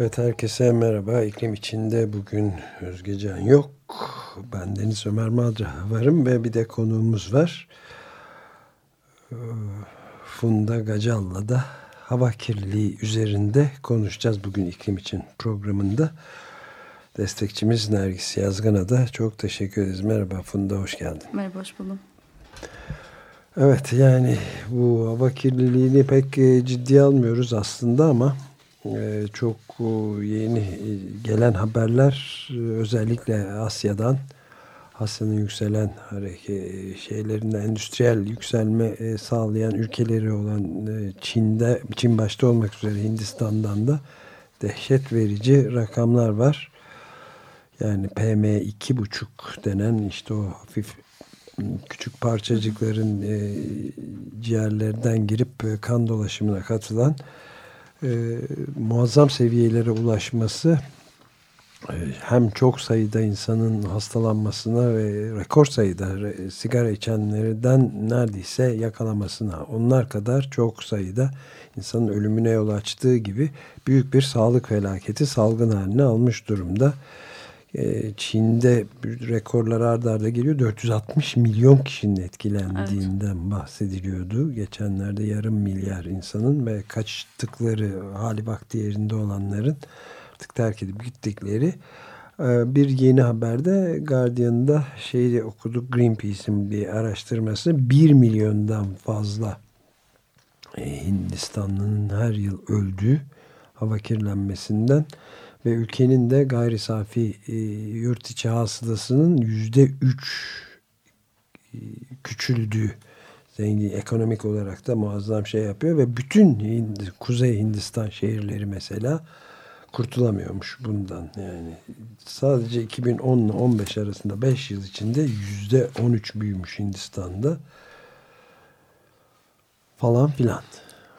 Evet herkese merhaba. İklim içinde bugün Özgecan yok. Ben Deniz Ömer Madra varım ve bir de konuğumuz var. Ee, Funda Gacal'la da hava kirliliği üzerinde konuşacağız bugün iklim için programında. Destekçimiz Nergis Yazgan'a da çok teşekkür ederiz. Merhaba Funda, hoş geldin. Merhaba, hoş buldum. Evet yani bu hava kirliliğini pek e, ciddiye almıyoruz aslında ama çok e, yeni gelen haberler özellikle Asya'dan Asya'nın yükselen şeylerinde endüstriyel yükselme sağlayan ülkeleri olan Çin'de Çin başta olmak üzere Hindistan'dan da dehşet verici rakamlar var. Yani PM2,5 denen işte o hafif küçük parçacıkların e, ciğerlerden girip e, kan dolaşımına katılan e, muazzam seviyelere ulaşması e, hem çok sayıda insanın hastalanmasına ve rekor sayıda sigara içenlerden neredeyse yakalamasına onlar kadar çok sayıda insanın ölümüne yol açtığı gibi büyük bir sağlık felaketi salgın haline almış durumda. Ee, Çin'de rekorlar ardarda arda geliyor. 460 milyon kişinin etkilendiğinden evet. bahsediliyordu. Geçenlerde yarım milyar insanın ve kaçtıkları hali vakti yerinde olanların artık terk edip gittikleri ee, bir yeni haberde Guardian'da şeyi okuduk Greenpeace'in bir araştırması 1 milyondan fazla e, Hindistanlı'nın her yıl öldüğü hava kirlenmesinden ve ülkenin de gayri safi e, yurt içi hasılasının yüzde üç e, küçüldüğü zengin ekonomik olarak da muazzam şey yapıyor ve bütün Hind, Kuzey Hindistan şehirleri mesela kurtulamıyormuş bundan yani sadece 2010 ile 15 arasında 5 yıl içinde yüzde 13 büyümüş Hindistan'da falan filan.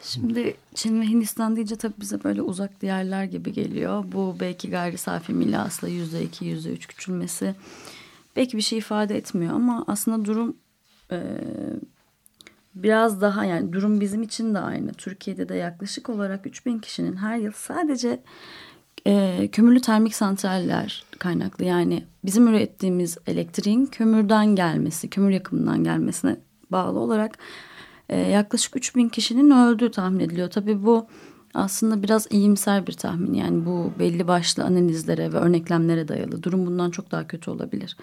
Şimdi Çin ve Hindistan deyince tabii bize böyle uzak diğerler gibi geliyor. Bu belki gayri safi milli yüzde iki, yüzde üç küçülmesi belki bir şey ifade etmiyor ama aslında durum e, biraz daha yani durum bizim için de aynı. Türkiye'de de yaklaşık olarak 3000 kişinin her yıl sadece e, kömürlü termik santraller kaynaklı yani bizim ürettiğimiz elektriğin kömürden gelmesi, kömür yakımından gelmesine bağlı olarak e, yaklaşık 3000 kişinin öldüğü tahmin ediliyor. Tabii bu aslında biraz iyimser bir tahmin. Yani bu belli başlı analizlere ve örneklemlere dayalı. Durum bundan çok daha kötü olabilir.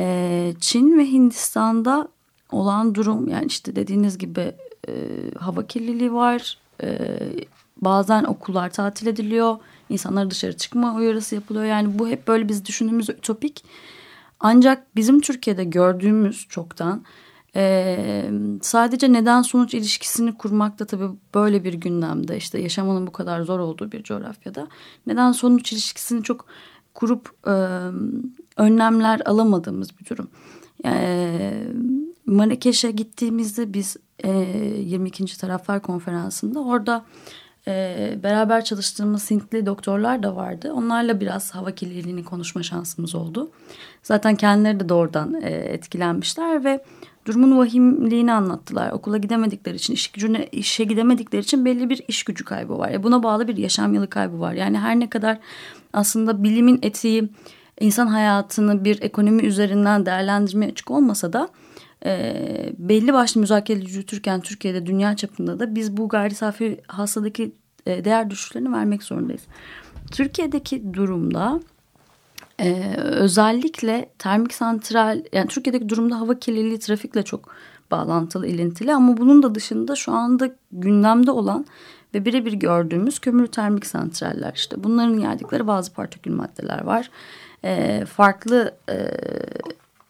E, Çin ve Hindistan'da olan durum yani işte dediğiniz gibi e, hava kirliliği var. E, bazen okullar tatil ediliyor. İnsanlara dışarı çıkma uyarısı yapılıyor. Yani bu hep böyle biz düşündüğümüz ütopik. Ancak bizim Türkiye'de gördüğümüz çoktan ee, sadece neden sonuç ilişkisini kurmak da tabii böyle bir gündemde işte yaşamanın bu kadar zor olduğu bir coğrafyada neden sonuç ilişkisini çok kurup e, önlemler alamadığımız bir durum. E, Marrakeş'e gittiğimizde biz e, 22. Taraflar Konferansı'nda orada e, beraber çalıştığımız Hintli doktorlar da vardı. Onlarla biraz hava kirliliğini konuşma şansımız oldu. Zaten kendileri de doğrudan e, etkilenmişler ve durumun vahimliğini anlattılar. Okula gidemedikleri için, iş gücüne, işe gidemedikleri için belli bir iş gücü kaybı var. E buna bağlı bir yaşam yılı kaybı var. Yani her ne kadar aslında bilimin etiği insan hayatını bir ekonomi üzerinden değerlendirmeye açık olmasa da e, belli başlı müzakereleri yürütürken Türkiye'de dünya çapında da biz bu gayri safi hasadaki e, değer düşüşlerini vermek zorundayız. Türkiye'deki durumda ee, özellikle termik santral yani Türkiye'deki durumda hava kirliliği trafikle çok bağlantılı, ilintili ama bunun da dışında şu anda gündemde olan ve birebir gördüğümüz kömürlü termik santraller işte bunların yerdikleri bazı partikül maddeler var. Ee, farklı e,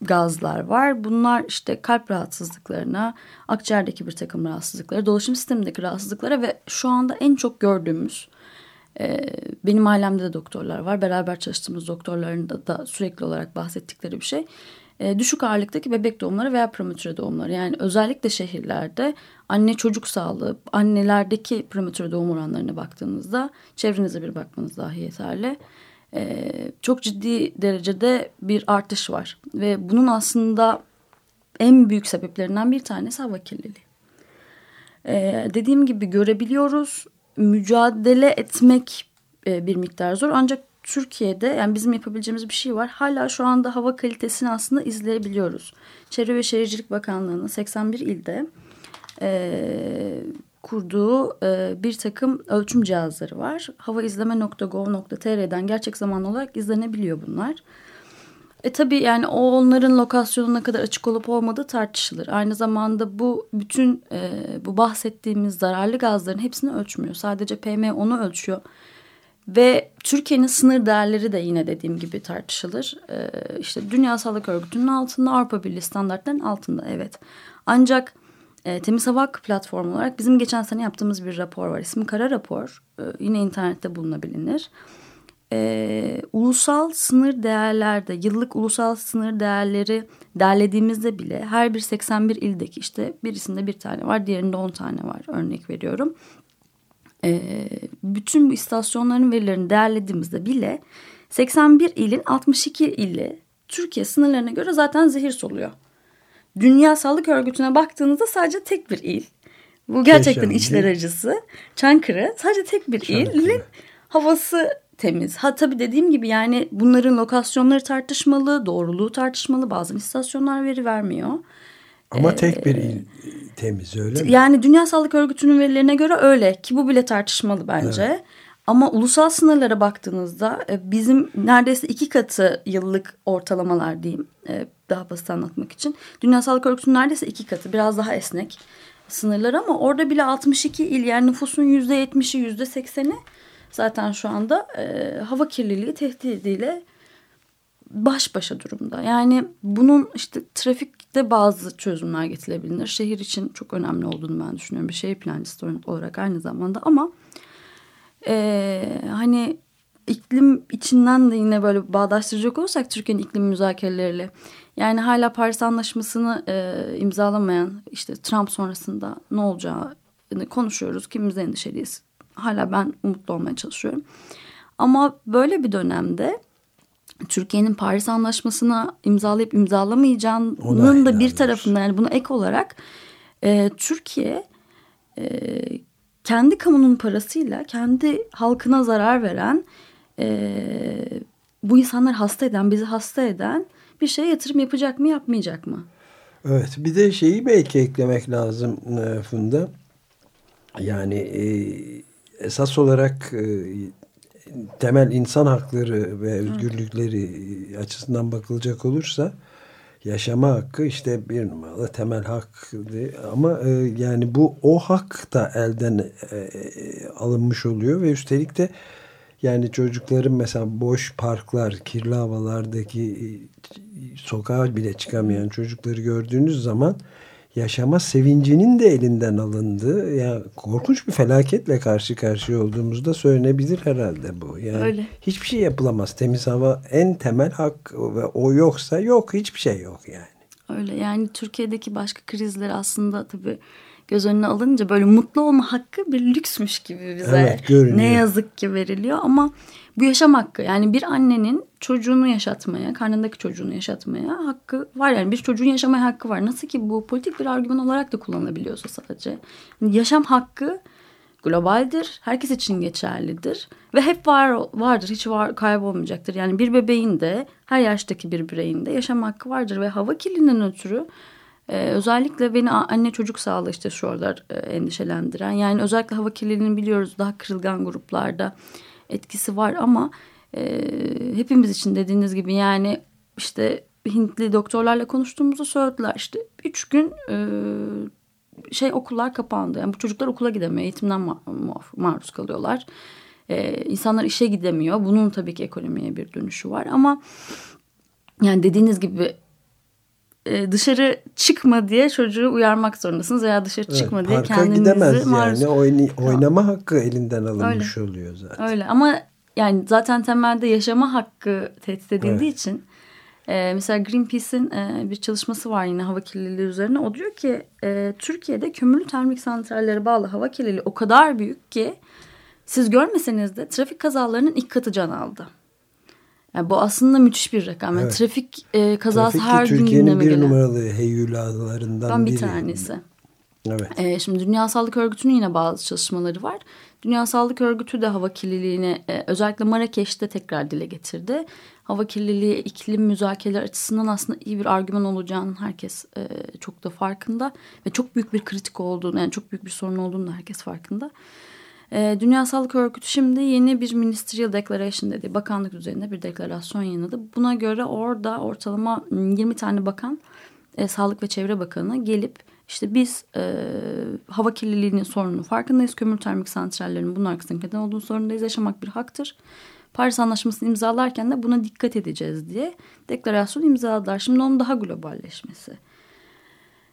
gazlar var. Bunlar işte kalp rahatsızlıklarına, akciğerdeki bir takım rahatsızlıklara, dolaşım sistemindeki rahatsızlıklara ve şu anda en çok gördüğümüz benim ailemde de doktorlar var. Beraber çalıştığımız doktorların da, da sürekli olarak bahsettikleri bir şey. E, düşük ağırlıktaki bebek doğumları veya prematüre doğumları. Yani özellikle şehirlerde anne çocuk sağlığı, annelerdeki prematüre doğum oranlarına baktığınızda çevrenize bir bakmanız dahi yeterli e, çok ciddi derecede bir artış var. Ve bunun aslında en büyük sebeplerinden bir tanesi hava kirliliği. E, dediğim gibi görebiliyoruz. Mücadele etmek e, bir miktar zor ancak Türkiye'de yani bizim yapabileceğimiz bir şey var. Hala şu anda hava kalitesini aslında izleyebiliyoruz. Çevre ve Şehircilik Bakanlığı'nın 81 ilde e, kurduğu e, bir takım ölçüm cihazları var. Havaizleme.gov.tr'den gerçek zamanlı olarak izlenebiliyor bunlar. E tabii yani o onların lokasyonuna kadar açık olup olmadığı tartışılır. Aynı zamanda bu bütün e, bu bahsettiğimiz zararlı gazların hepsini ölçmüyor. Sadece PM10'u ölçüyor. Ve Türkiye'nin sınır değerleri de yine dediğim gibi tartışılır. E, işte Dünya Sağlık Örgütü'nün altında, Avrupa Birliği standartlarının altında evet. Ancak e, Temiz Hava Hakkı platformu olarak bizim geçen sene yaptığımız bir rapor var. İsmi Kara Rapor. E, yine internette bulunabilir. E, ulusal sınır değerlerde, yıllık ulusal sınır değerleri derlediğimizde bile her bir 81 ildeki işte birisinde bir tane var, diğerinde 10 tane var. Örnek veriyorum. E, bütün bu istasyonların verilerini değerlediğimizde bile 81 ilin 62 ili Türkiye sınırlarına göre zaten zehir soluyor. Dünya Sağlık Örgütü'ne baktığınızda sadece tek bir il. Bu gerçekten Keşan, içler acısı. Çankırı sadece tek bir Çankırı. ilin havası temiz. Ha tabii dediğim gibi yani bunların lokasyonları tartışmalı, doğruluğu tartışmalı. Bazen istasyonlar veri vermiyor. Ama ee, tek bir il temiz öyle mi? Yani Dünya Sağlık Örgütü'nün verilerine göre öyle ki bu bile tartışmalı bence. Evet. Ama ulusal sınırlara baktığınızda e, bizim neredeyse iki katı yıllık ortalamalar diyeyim e, daha basit anlatmak için. Dünya Sağlık Örgütü'nün neredeyse iki katı biraz daha esnek sınırlar ama orada bile 62 il yani nüfusun yüzde 70'i yüzde 80'i zaten şu anda e, hava kirliliği tehdidiyle baş başa durumda. Yani bunun işte trafikte bazı çözümler getirilebilir. Şehir için çok önemli olduğunu ben düşünüyorum. Bir şehir plancısı olarak aynı zamanda ama e, hani iklim içinden de yine böyle bağdaştıracak olursak Türkiye'nin iklim müzakereleriyle yani hala Paris Anlaşması'nı e, imzalamayan işte Trump sonrasında ne olacağı konuşuyoruz. Kimimiz endişeliyiz. Hala ben umutlu olmaya çalışıyorum. Ama böyle bir dönemde Türkiye'nin Paris Anlaşması'na imzalayıp imzalamayacağının da bir tarafında yani bunu ek olarak e, Türkiye e, kendi kamunun parasıyla kendi halkına zarar veren e, bu insanlar hasta eden bizi hasta eden bir şeye yatırım yapacak mı yapmayacak mı? Evet bir de şeyi belki eklemek lazım e, Funda. Yani e, esas olarak e, temel insan hakları ve özgürlükleri evet. açısından bakılacak olursa yaşama hakkı işte bir numaralı temel hak ama e, yani bu o hak da elden e, alınmış oluyor ve üstelik de yani çocukların mesela boş parklar, kirli havalardaki sokağa bile çıkamayan çocukları gördüğünüz zaman yaşama sevincinin de elinden alındığı yani korkunç bir felaketle karşı karşıya olduğumuzda söylenebilir herhalde bu. Yani Öyle. hiçbir şey yapılamaz. Temiz hava en temel hak ve o yoksa yok hiçbir şey yok yani. Öyle yani Türkiye'deki başka krizler aslında tabii göz önüne alınca böyle mutlu olma hakkı bir lüksmüş gibi bize evet, ne yazık ki veriliyor ama bu yaşam hakkı yani bir annenin çocuğunu yaşatmaya, karnındaki çocuğunu yaşatmaya hakkı var. Yani bir çocuğun yaşamaya hakkı var. Nasıl ki bu politik bir argüman olarak da kullanılabiliyorsa sadece. Yani yaşam hakkı globaldir. Herkes için geçerlidir. Ve hep var vardır. Hiç var, kaybolmayacaktır. Yani bir bebeğin de her yaştaki bir bireyin de yaşam hakkı vardır. Ve hava kirliliğinden ötürü ee, özellikle beni anne çocuk sağlığı işte şu aralar e, endişelendiren. Yani özellikle hava kirliliğini biliyoruz daha kırılgan gruplarda etkisi var ama e, hepimiz için dediğiniz gibi yani işte Hintli doktorlarla konuştuğumuzda söylediler işte üç gün e, şey okullar kapandı. Yani bu çocuklar okula gidemiyor. Eğitimden ma maruz kalıyorlar. E, insanlar işe gidemiyor. Bunun tabii ki ekonomiye bir dönüşü var ama yani dediğiniz gibi dışarı çıkma diye çocuğu uyarmak zorundasınız veya dışarı evet, çıkma diye kendinizi gidemez maruz... yani Oyn oynama hakkı elinden alınmış Öyle. oluyor zaten. Öyle ama yani zaten temelde yaşama hakkı tehdit edildiği evet. için e, mesela Greenpeace'in e, bir çalışması var yine hava kirliliği üzerine. O diyor ki e, Türkiye'de kömürlü termik santrallere bağlı hava kirliliği o kadar büyük ki siz görmeseniz de trafik kazalarının ilk katı can aldı. Yani bu aslında müthiş bir rakam. Yani Trafik e, kazası Trafik her gün gündeme gelen. bir numaralı heyulalarından biri. bir tanesi. Evet. E, şimdi Dünya Sağlık Örgütü'nün yine bazı çalışmaları var. Dünya Sağlık Örgütü de hava kirliliğini e, özellikle Marrakeş'te tekrar dile getirdi. Hava kirliliği iklim müzakereleri açısından aslında iyi bir argüman olacağını herkes e, çok da farkında. Ve çok büyük bir kritik olduğunu yani çok büyük bir sorun olduğunu herkes farkında. E, Dünya Sağlık Örgütü şimdi yeni bir Ministerial Declaration dedi. Bakanlık düzeyinde bir deklarasyon yayınladı. Buna göre orada ortalama 20 tane bakan, e, Sağlık ve Çevre Bakanı gelip işte biz e, hava kirliliğinin sorununu farkındayız. Kömür termik santrallerinin bunun arkasında neden olduğunu sorundayız. Yaşamak bir haktır. Paris Anlaşması'nı imzalarken de buna dikkat edeceğiz diye deklarasyon imzaladılar. Şimdi onun daha globalleşmesi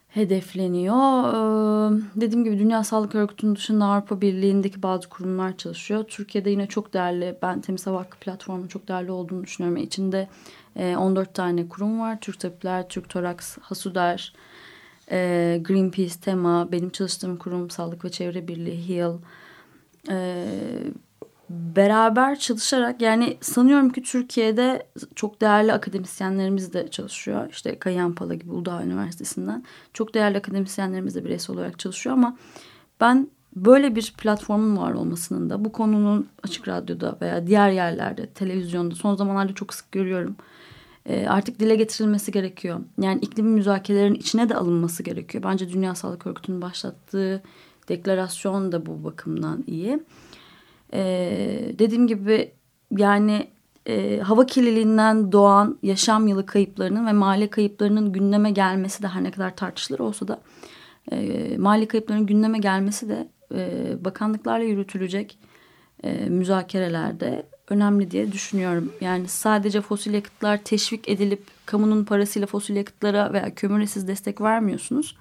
hedefleniyor. Ee, dediğim gibi Dünya Sağlık Örgütü'nün dışında Avrupa Birliği'ndeki bazı kurumlar çalışıyor. Türkiye'de yine çok değerli, ben Temiz Hava Hakkı platformu çok değerli olduğunu düşünüyorum. İçinde 14 e, tane kurum var. Türk Tabipler, Türk Toraks, Hasuder, e, Greenpeace, Tema, benim çalıştığım kurum Sağlık ve Çevre Birliği, HEAL. E, beraber çalışarak yani sanıyorum ki Türkiye'de çok değerli akademisyenlerimiz de çalışıyor. İşte Kayan Pala gibi Uludağ Üniversitesi'nden çok değerli akademisyenlerimiz de bireysel olarak çalışıyor ama ben böyle bir platformun var olmasının da bu konunun açık radyoda veya diğer yerlerde televizyonda son zamanlarda çok sık görüyorum. E, artık dile getirilmesi gerekiyor. Yani iklim müzakerelerin içine de alınması gerekiyor. Bence Dünya Sağlık Örgütü'nün başlattığı deklarasyon da bu bakımdan iyi. Ee, dediğim gibi yani e, hava kirliliğinden doğan yaşam yılı kayıplarının ve mali kayıplarının gündeme gelmesi de her ne kadar tartışılır olsa da e, mali kayıpların gündeme gelmesi de e, bakanlıklarla yürütülecek e, müzakerelerde önemli diye düşünüyorum. Yani sadece fosil yakıtlar teşvik edilip kamunun parasıyla fosil yakıtlara veya kömüre siz destek vermiyorsunuz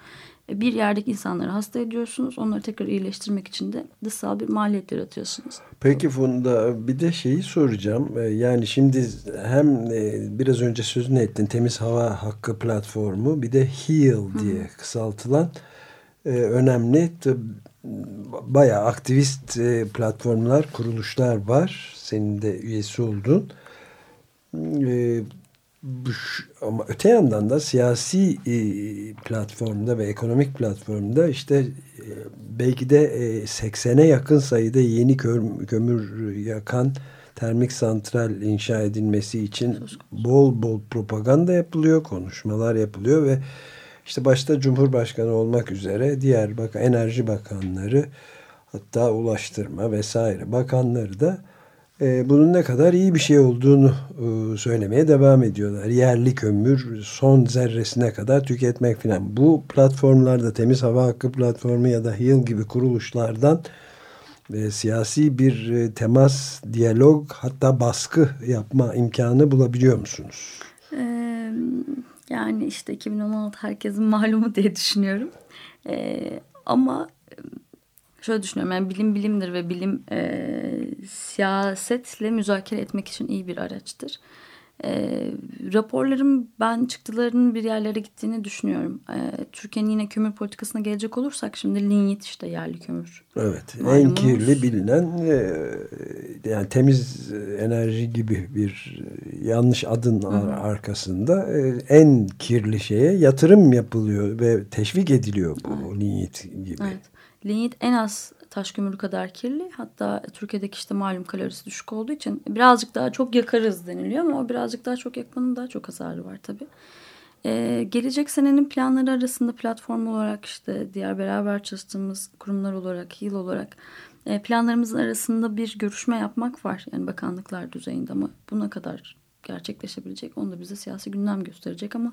bir yerdeki insanları hasta ediyorsunuz. Onları tekrar iyileştirmek için de dışsal bir maliyet yaratıyorsunuz. Peki Funda bir de şeyi soracağım. Ee, yani şimdi hem e, biraz önce sözünü ettin Temiz Hava Hakkı platformu bir de HEAL diye Hı. kısaltılan e, önemli bayağı aktivist e, platformlar, kuruluşlar var. Senin de üyesi oldun ama öte yandan da siyasi e, platformda ve ekonomik platformda işte e, belki de e, 80'e yakın sayıda yeni kömür yakan termik santral inşa edilmesi için bol bol propaganda yapılıyor, konuşmalar yapılıyor ve işte başta Cumhurbaşkanı olmak üzere diğer bak enerji bakanları hatta ulaştırma vesaire bakanları da e, bunun ne kadar iyi bir şey olduğunu e, söylemeye devam ediyorlar. Yerli kömür son zerresine kadar tüketmek filan. Bu platformlarda Temiz Hava Hakkı platformu ya da HİL gibi kuruluşlardan e, siyasi bir e, temas, diyalog hatta baskı yapma imkanı bulabiliyor musunuz? Ee, yani işte 2016 herkesin malumu diye düşünüyorum. Ee, ama şöyle düşünüyorum yani bilim bilimdir ve bilim e, siyasetle müzakere etmek için iyi bir araçtır. E, raporlarım ben çıktılarının bir yerlere gittiğini düşünüyorum. E, Türkiye'nin yine kömür politikasına gelecek olursak şimdi linyit işte yerli kömür. Evet Malumunuz. en kirli bilinen e, yani temiz enerji gibi bir yanlış adın Hı -hı. arkasında e, en kirli şeye yatırım yapılıyor ve teşvik ediliyor bu evet. linyit gibi. Evet. Linyit en az taş kömürü kadar kirli. Hatta Türkiye'deki işte malum kalorisi düşük olduğu için birazcık daha çok yakarız deniliyor ama o birazcık daha çok yakmanın daha çok hasarı var tabii. Ee, gelecek senenin planları arasında platform olarak işte diğer beraber çalıştığımız kurumlar olarak, yıl olarak e, planlarımızın arasında bir görüşme yapmak var. Yani bakanlıklar düzeyinde ama buna kadar gerçekleşebilecek. Onu da bize siyasi gündem gösterecek ama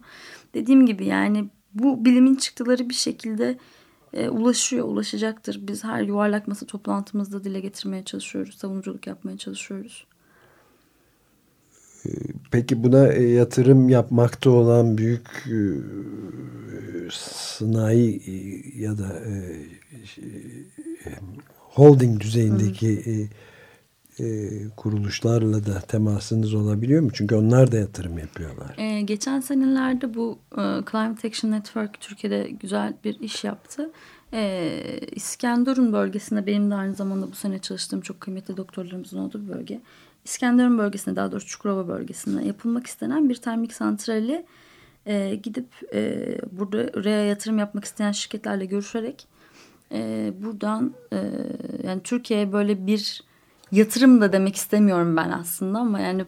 dediğim gibi yani bu bilimin çıktıları bir şekilde e, ulaşıyor, ulaşacaktır. Biz her yuvarlak masa toplantımızda dile getirmeye çalışıyoruz, savunuculuk yapmaya çalışıyoruz. peki buna e, yatırım yapmakta olan büyük e, sanayi ya da holding düzeyindeki e, kuruluşlarla da temasınız olabiliyor mu? Çünkü onlar da yatırım yapıyorlar. Ee, geçen senelerde bu e, Climate Action Network Türkiye'de güzel bir iş yaptı. İskenderun bölgesinde benim de aynı zamanda bu sene çalıştığım çok kıymetli doktorlarımızın olduğu bir bölge. İskenderun bölgesinde daha doğrusu Çukurova bölgesinde yapılmak istenen bir termik santrali e, gidip e, burada oraya yatırım yapmak isteyen şirketlerle görüşerek e, buradan e, yani Türkiye'ye böyle bir yatırım da demek istemiyorum ben aslında ama yani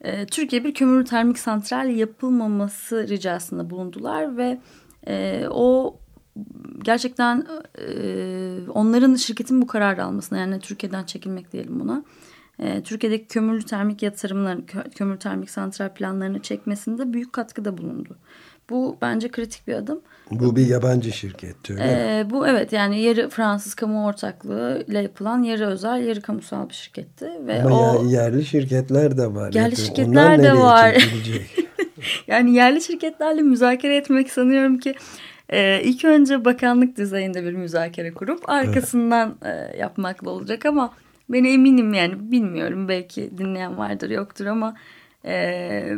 e, Türkiye bir kömür termik santral yapılmaması ricasında bulundular ve e, o gerçekten e, onların şirketin bu kararı almasına yani Türkiye'den çekilmek diyelim buna. E, Türkiye'deki kömürlü termik yatırımların, kömür termik santral planlarını çekmesinde büyük katkıda bulundu. Bu bence kritik bir adım. Bu bir yabancı şirket öyle ee, Bu evet yani yarı Fransız kamu ortaklığı ile yapılan yarı özel yarı kamusal bir şirketti. Ve Ama o, yerli şirketler de var. Yerli şirketler de var. yani yerli şirketlerle müzakere etmek sanıyorum ki e, ilk önce bakanlık düzeyinde bir müzakere kurup arkasından evet. e, yapmakla olacak ama ben eminim yani bilmiyorum belki dinleyen vardır yoktur ama e,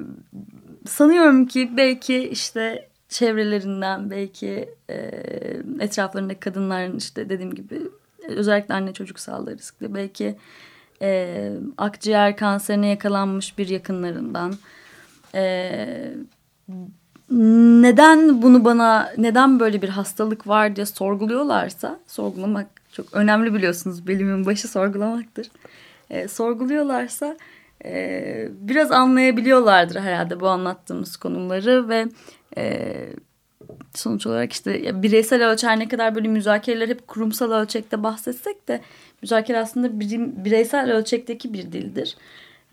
sanıyorum ki belki işte çevrelerinden belki e, etraflarındaki kadınların işte dediğim gibi özellikle anne çocuk sağlığı riskli belki e, akciğer kanserine yakalanmış bir yakınlarından e, neden bunu bana neden böyle bir hastalık var diye sorguluyorlarsa sorgulamak çok önemli biliyorsunuz bilimin başı sorgulamaktır. E, sorguluyorlarsa e, biraz anlayabiliyorlardır herhalde bu anlattığımız konuları ve e, sonuç olarak işte bireysel ölçer ne kadar böyle müzakereler hep kurumsal ölçekte bahsetsek de müzakere aslında bireysel ölçekteki bir dildir.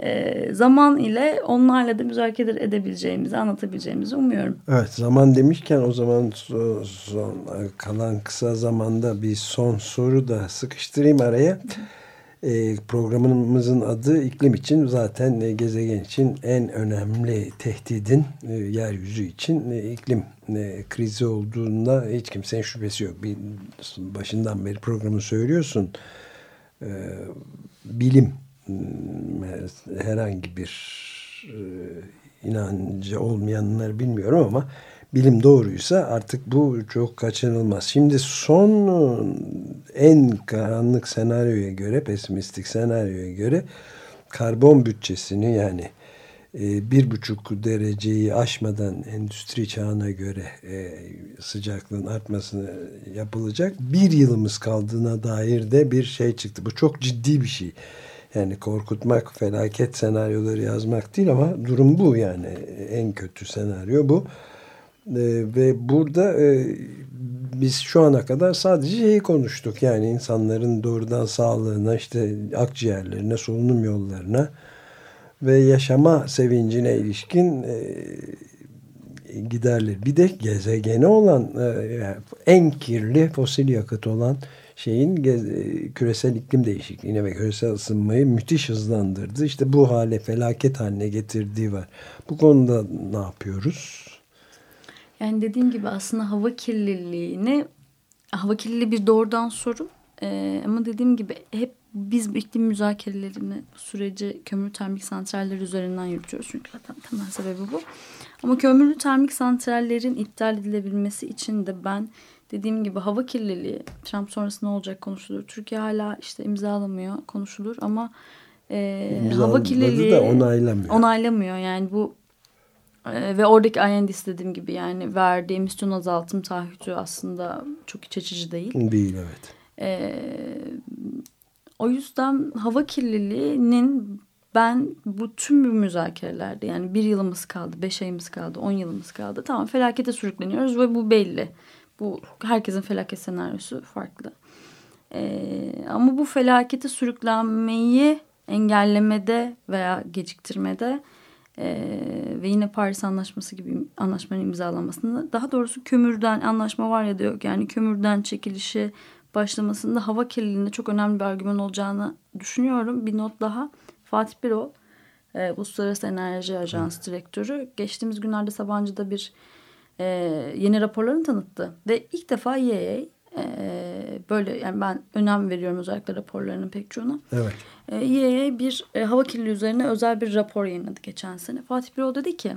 E, zaman ile onlarla da müzakere edebileceğimizi, anlatabileceğimizi umuyorum. Evet, zaman demişken o zaman son, son kalan kısa zamanda bir son soru da sıkıştırayım araya. E, programımızın adı iklim için zaten e, gezegen için en önemli tehdidin e, yeryüzü için e, iklim e, krizi olduğunda hiç kimsenin şüphesi yok. Bir, başından beri programı söylüyorsun. E, bilim herhangi bir e, inancı olmayanlar bilmiyorum ama bilim doğruysa artık bu çok kaçınılmaz. Şimdi son en karanlık senaryoya göre, pesimistik senaryoya göre karbon bütçesini yani e, bir buçuk dereceyi aşmadan endüstri çağına göre e, sıcaklığın artmasını yapılacak bir yılımız kaldığına dair de bir şey çıktı. Bu çok ciddi bir şey. Yani korkutmak, felaket senaryoları yazmak değil ama durum bu yani. En kötü senaryo bu. E, ve burada e, biz şu ana kadar sadece şeyi konuştuk. Yani insanların doğrudan sağlığına, işte akciğerlerine, solunum yollarına ve yaşama sevincine ilişkin e, giderler. Bir de gezegene olan e, en kirli fosil yakıt olan şeyin e, küresel iklim değişikliğine ve küresel ısınmayı müthiş hızlandırdı. İşte bu hale felaket haline getirdiği var. Bu konuda ne yapıyoruz? Yani dediğim gibi aslında hava kirliliğini hava kirliliği bir doğrudan sorun. Ee, ama dediğim gibi hep biz iklim müzakerelerini süreci kömür termik santraller üzerinden yürütüyoruz. Çünkü zaten temel sebebi bu. Ama kömürlü termik santrallerin iptal edilebilmesi için de ben dediğim gibi hava kirliliği Trump sonrası ne olacak konuşulur. Türkiye hala işte imzalamıyor konuşulur ama e, hava kirliliği da onaylamıyor. Onaylamıyor yani bu ee, ve oradaki INDS dediğim gibi yani verdiği emisyon azaltım taahhütü aslında çok iç açıcı değil. Değil evet. Ee, o yüzden hava kirliliğinin ben bu tüm bu müzakerelerde yani bir yılımız kaldı, beş ayımız kaldı, on yılımız kaldı. Tamam felakete sürükleniyoruz ve bu belli. Bu herkesin felaket senaryosu farklı. Ee, ama bu felakete sürüklenmeyi engellemede veya geciktirmede ee, ve yine Paris Anlaşması gibi anlaşmanın imzalanmasında daha doğrusu kömürden anlaşma var ya da yok yani kömürden çekilişi başlamasında hava kirliliğinde çok önemli bir argüman olacağını düşünüyorum. Bir not daha Fatih Birol e, Uluslararası Enerji Ajansı Direktörü geçtiğimiz günlerde Sabancı'da bir e, yeni raporlarını tanıttı. Ve ilk defa EA e, böyle yani ben önem veriyorum özellikle raporlarının pek çoğuna. Evet. E, EA bir e, hava kirliliği üzerine özel bir rapor yayınladı geçen sene. Fatih Birol dedi ki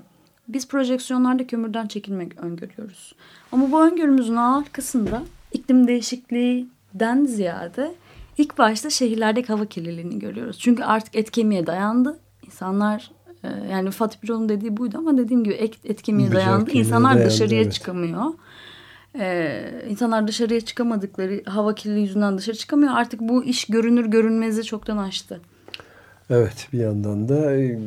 biz projeksiyonlarda kömürden çekilmek öngörüyoruz. Ama bu öngörümüzün arkasında iklim değişikliğinden ziyade ilk başta şehirlerdeki hava kirliliğini görüyoruz. Çünkü artık et kemiğe dayandı. İnsanlar yani Fatih Birol'un dediği buydu ama dediğim gibi et, et kemiğe dayandı. İnsanlar dayandı, dışarıya evet. çıkamıyor. Ee, insanlar dışarıya çıkamadıkları hava kirliliği yüzünden dışarı çıkamıyor. Artık bu iş görünür görünmezi çoktan aştı. Evet bir yandan da e,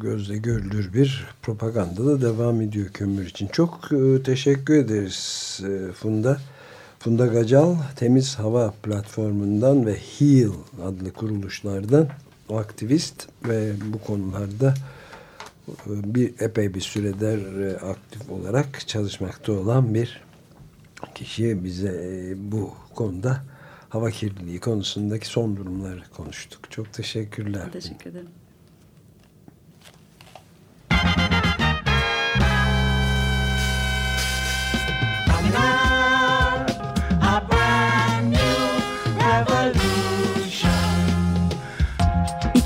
gözle görülür bir propaganda da devam ediyor kömür için. Çok e, teşekkür ederiz e, Funda. Funda Gacal Temiz Hava Platformu'ndan ve HEAL adlı kuruluşlardan aktivist ve bu konularda bir epey bir süredir aktif olarak çalışmakta olan bir kişi bize bu konuda hava kirliliği konusundaki son durumları konuştuk. Çok teşekkürler. Teşekkür ederim.